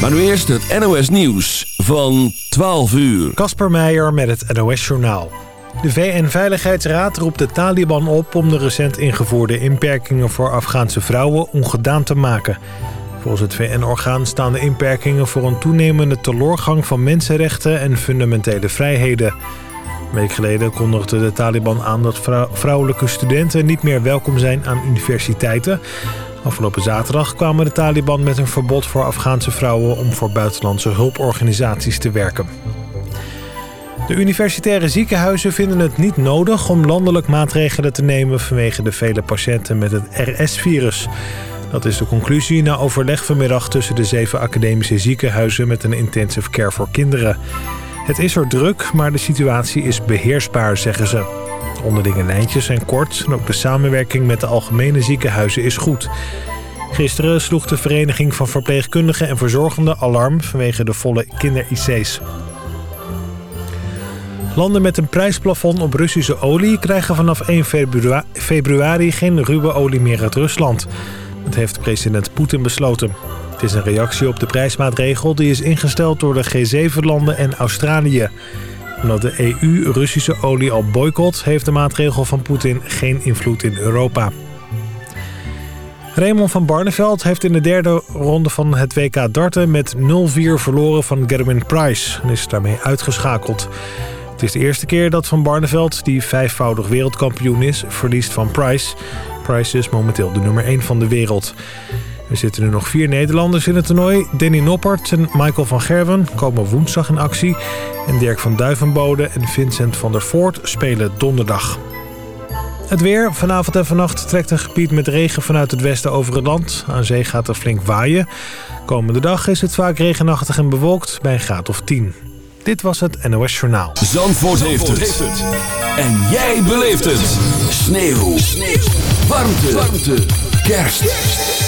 Maar nu eerst het NOS Nieuws van 12 uur. Kasper Meijer met het NOS Journaal. De VN-veiligheidsraad roept de Taliban op om de recent ingevoerde inperkingen voor Afghaanse vrouwen ongedaan te maken. Volgens het VN-orgaan staan de inperkingen voor een toenemende teloorgang van mensenrechten en fundamentele vrijheden. Een week geleden kondigde de Taliban aan dat vrouwelijke studenten niet meer welkom zijn aan universiteiten. Afgelopen zaterdag kwamen de Taliban met een verbod voor Afghaanse vrouwen om voor buitenlandse hulporganisaties te werken. De universitaire ziekenhuizen vinden het niet nodig om landelijk maatregelen te nemen vanwege de vele patiënten met het RS-virus. Dat is de conclusie na overleg vanmiddag tussen de zeven academische ziekenhuizen met een intensive care voor kinderen. Het is er druk, maar de situatie is beheersbaar, zeggen ze. De onderlinge lijntjes zijn kort en ook de samenwerking met de algemene ziekenhuizen is goed. Gisteren sloeg de Vereniging van Verpleegkundigen en Verzorgenden alarm vanwege de volle kinder-IC's. Landen met een prijsplafond op Russische olie krijgen vanaf 1 februari geen ruwe olie meer uit Rusland. Dat heeft president Poetin besloten. Het is een reactie op de prijsmaatregel die is ingesteld door de G7-landen en Australië. Omdat de EU Russische olie al boycott... heeft de maatregel van Poetin geen invloed in Europa. Raymond van Barneveld heeft in de derde ronde van het WK darten... met 0-4 verloren van Gerwin Price en is daarmee uitgeschakeld. Het is de eerste keer dat Van Barneveld, die vijfvoudig wereldkampioen is... verliest van Price. Price is momenteel de nummer 1 van de wereld. Er zitten nu nog vier Nederlanders in het toernooi. Danny Noppert en Michael van Gerwen komen woensdag in actie. En Dirk van Duivenbode en Vincent van der Voort spelen donderdag. Het weer. Vanavond en vannacht trekt een gebied met regen vanuit het westen over het land. Aan zee gaat er flink waaien. Komende dag is het vaak regenachtig en bewolkt bij een graad of 10. Dit was het NOS Journaal. Zandvoort, heeft, het. En jij beleeft het. Sneeuw. Sneeuw. Warmte. Warmte. Kerst.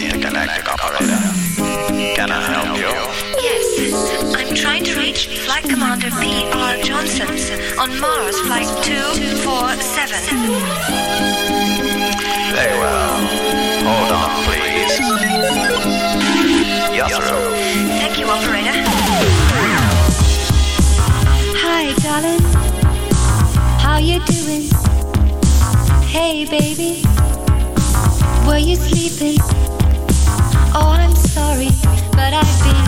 intergalactic operator. Can I help you? Yes, I'm trying to reach Flight Commander P.R. Johnson on Mars Flight 247. Very well. Hold on, please. Yes, sir. Thank you, operator. Hi, darling. How you doing? Hey, baby. Were you sleeping?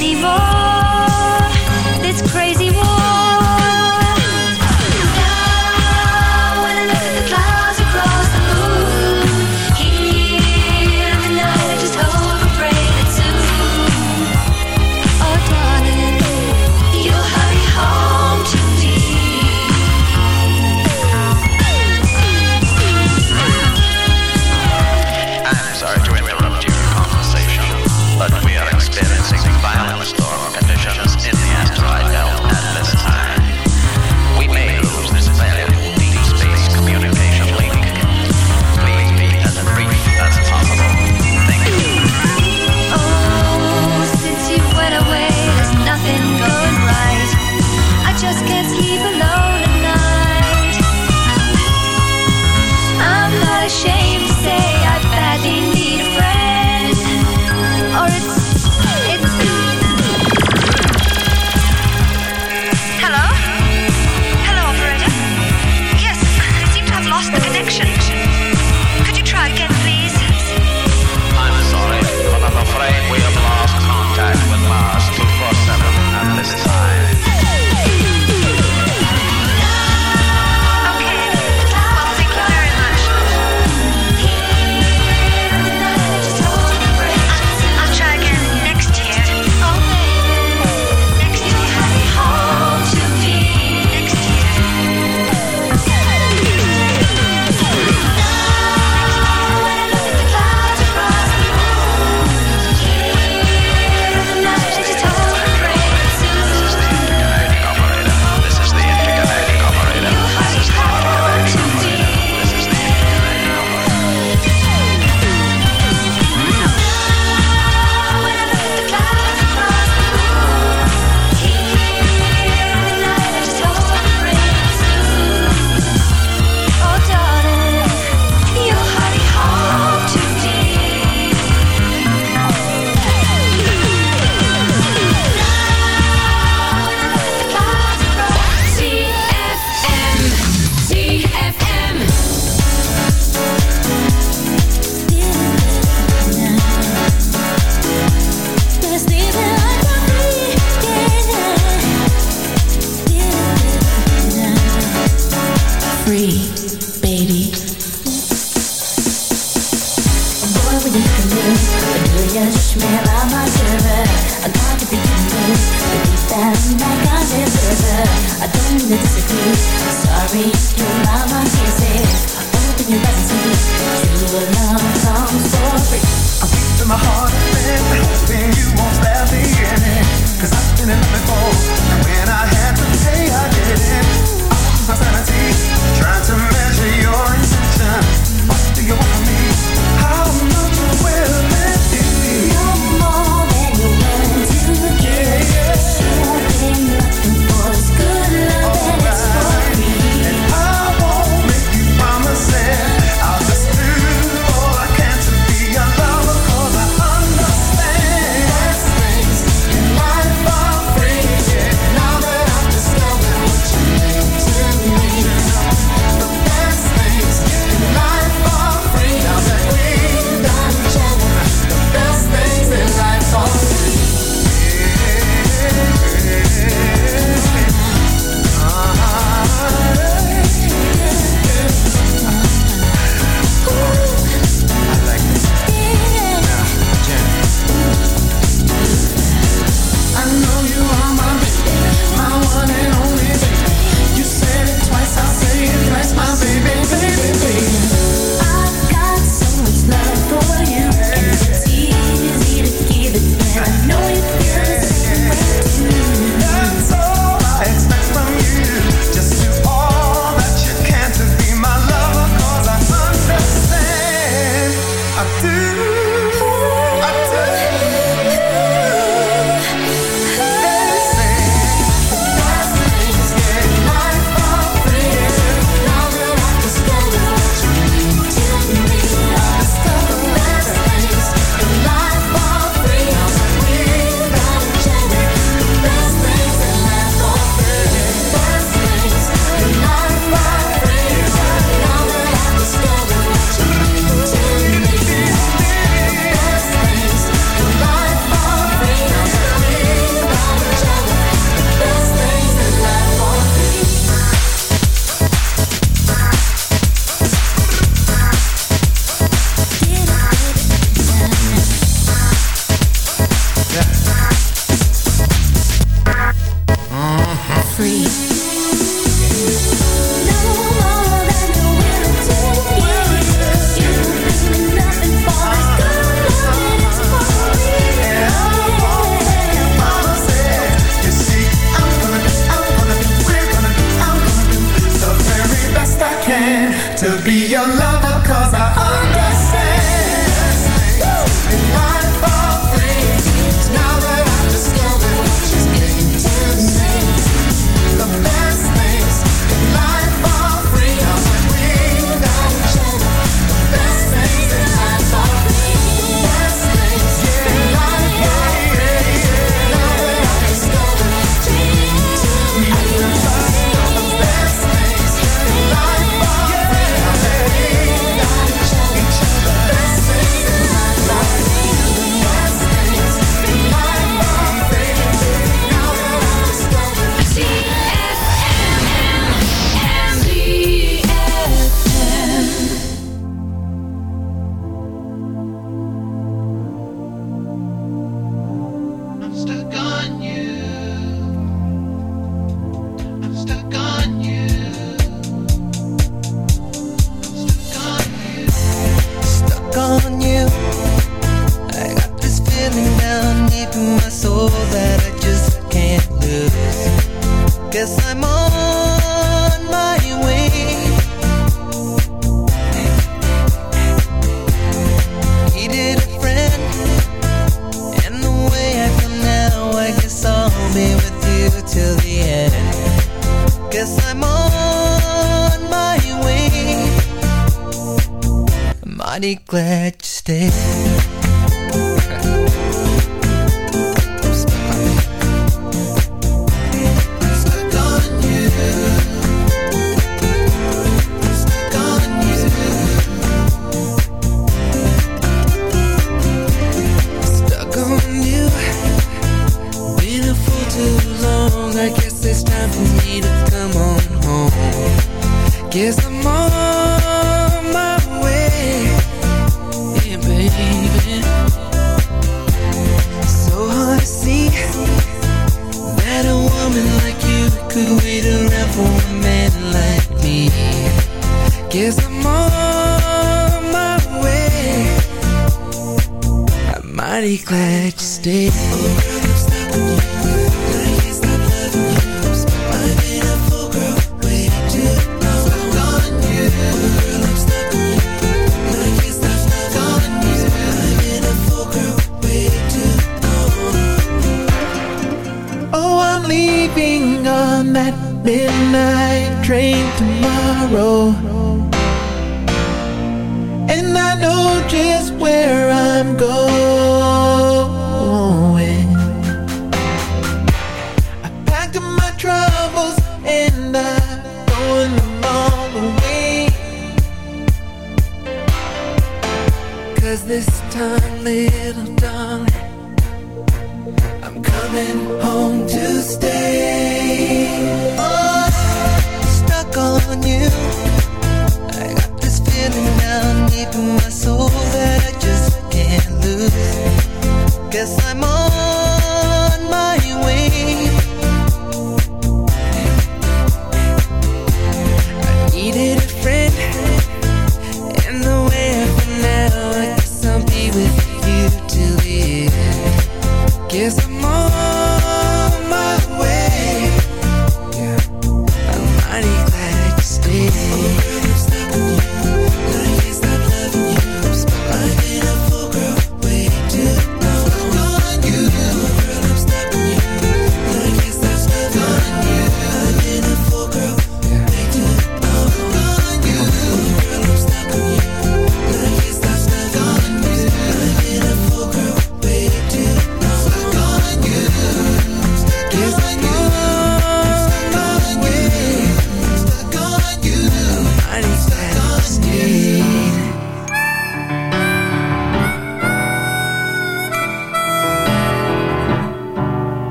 anymore.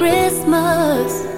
Christmas.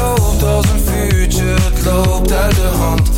Loopt als een vuurtje, het loopt uit de hand.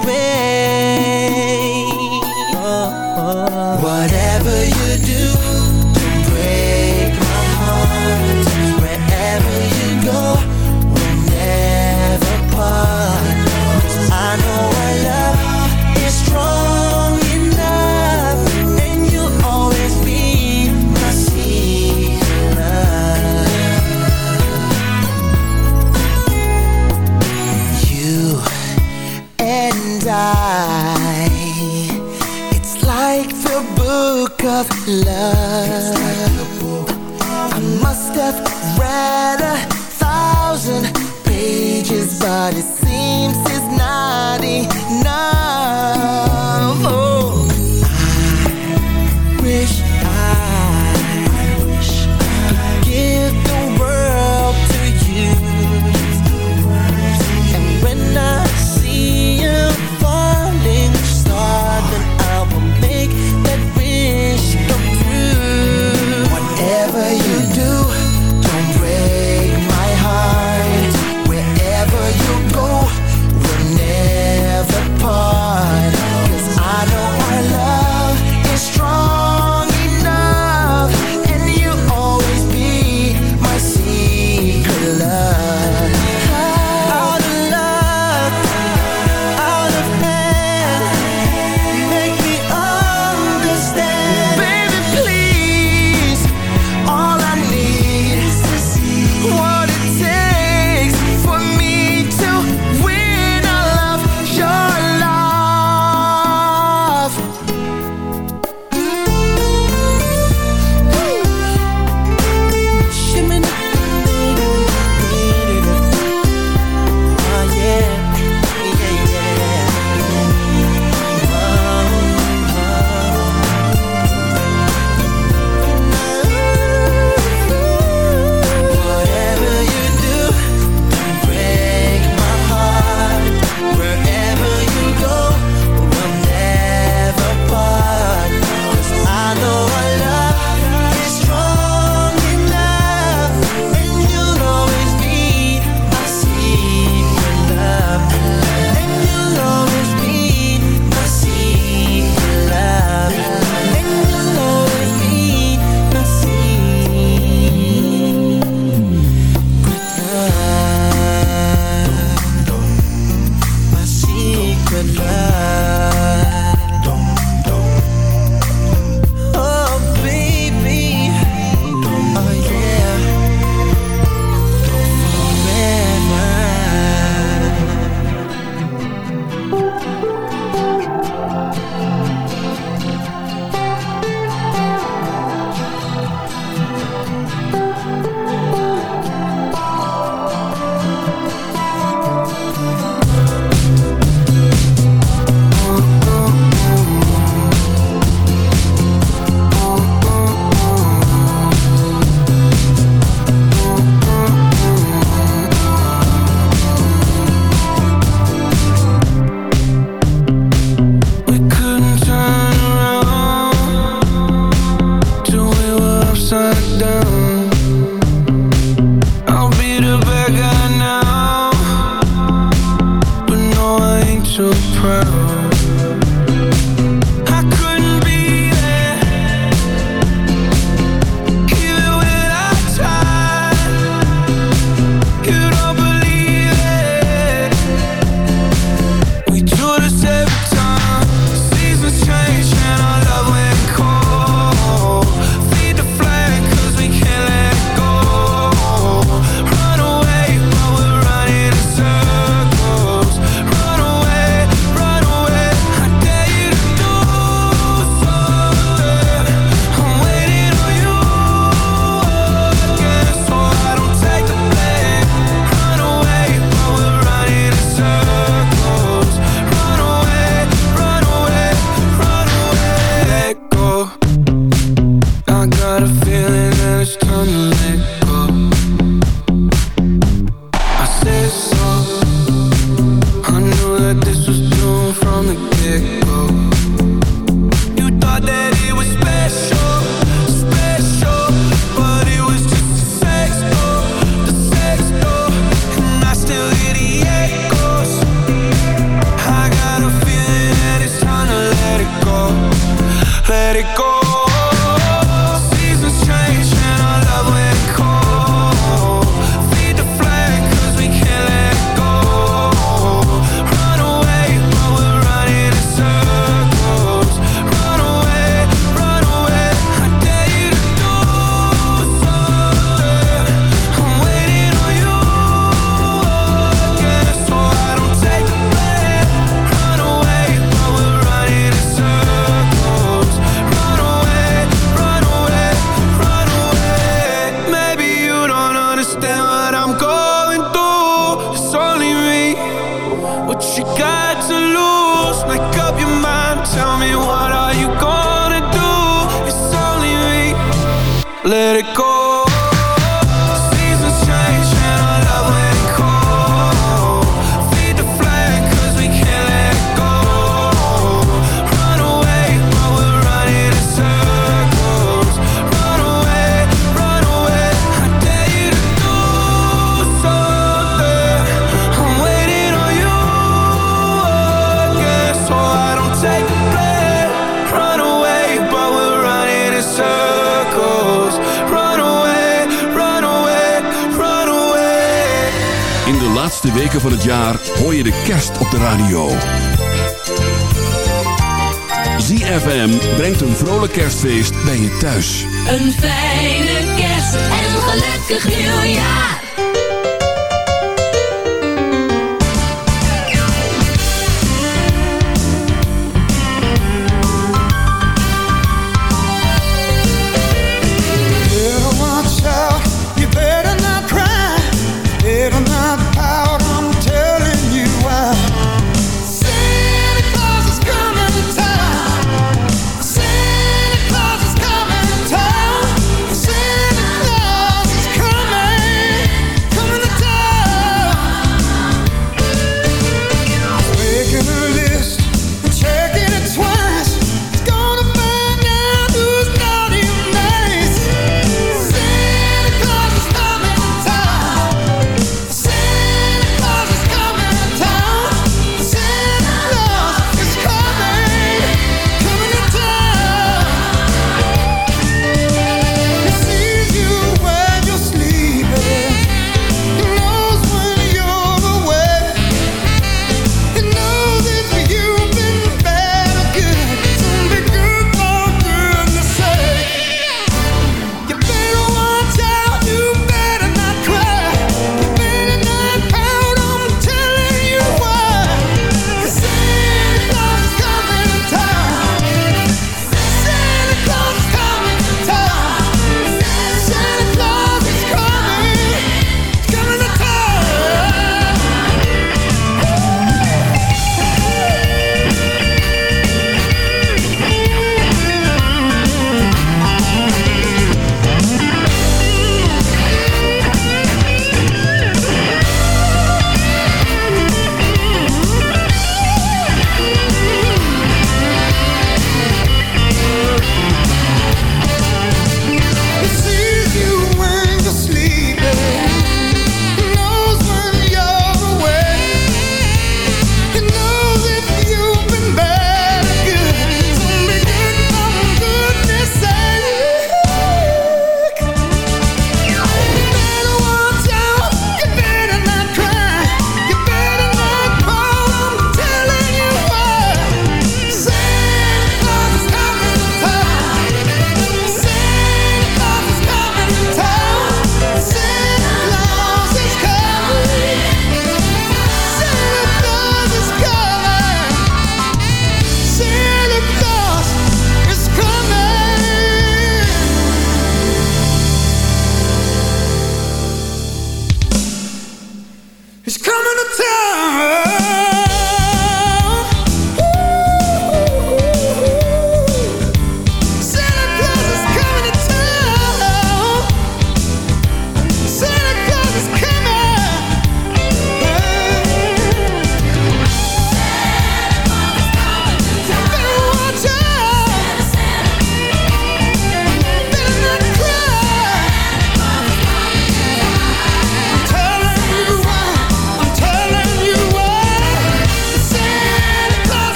of love.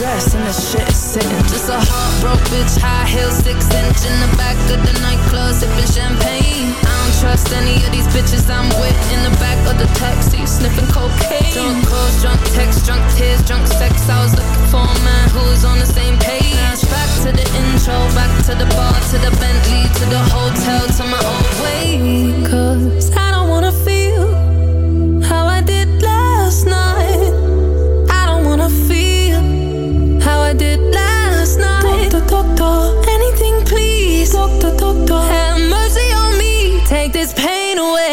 Dress and the shit is sitting. Just a heartbroken bitch, high heels, six inch in the back of the nightclub, sipping champagne. I don't trust any of these bitches I'm with in the back of the taxi, sniffing cocaine. Drunk calls, drunk texts, drunk tears, drunk sex. I was looking for a man who was on the same page. Back to the intro, back to the bar, to the Bentley, to the hotel, to my old way. Cause I don't wanna feel how I did last night.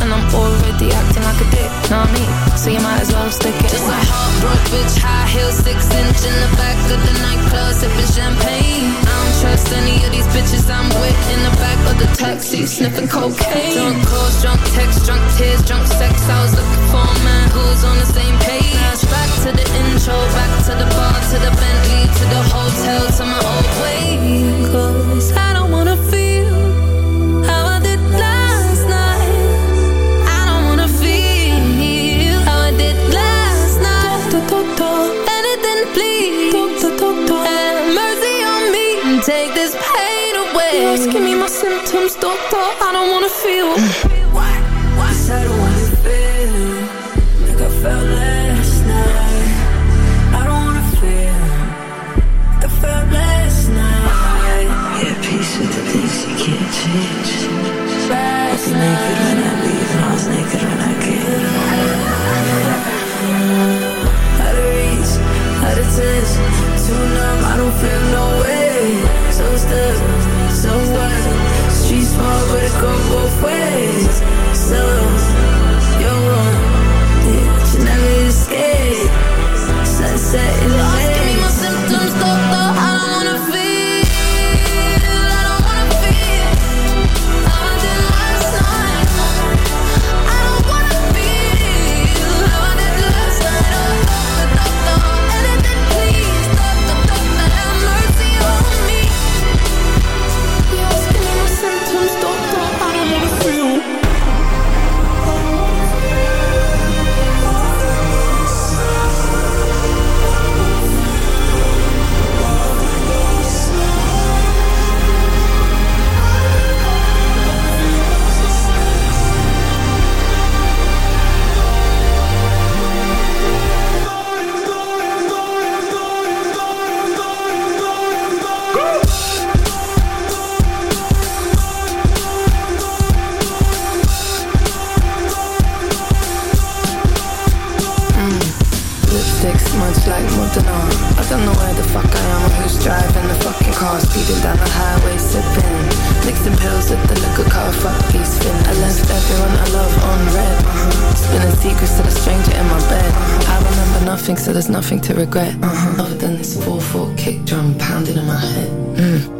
And I'm already acting like a dick, know what I mean? So you might as well stick it. Just a heartbroken bitch, high heels, six inch in the back of the nightclub, sipping champagne. I don't trust any of these bitches I'm with in the back of the taxi, sniffing cocaine. Drunk calls, drunk texts, drunk tears, drunk sex. I was looking for a man who was on the same page. Back to the intro, back to the bar, to the Bentley, to the hotel, to my old way. Asking me my symptoms, doctor. I don't wanna feel. Why? Why? I don't wanna feel like I felt last night. I don't wanna feel like I felt last night. Yeah, peace with the things you can't change. Last Naked when I leave, and I was naked when I came. Out of reach, out of touch, too numb, I don't feel no way. Go to regret. Uh-huh. Other than this 4-4 kick drum pounding in my head. Mm.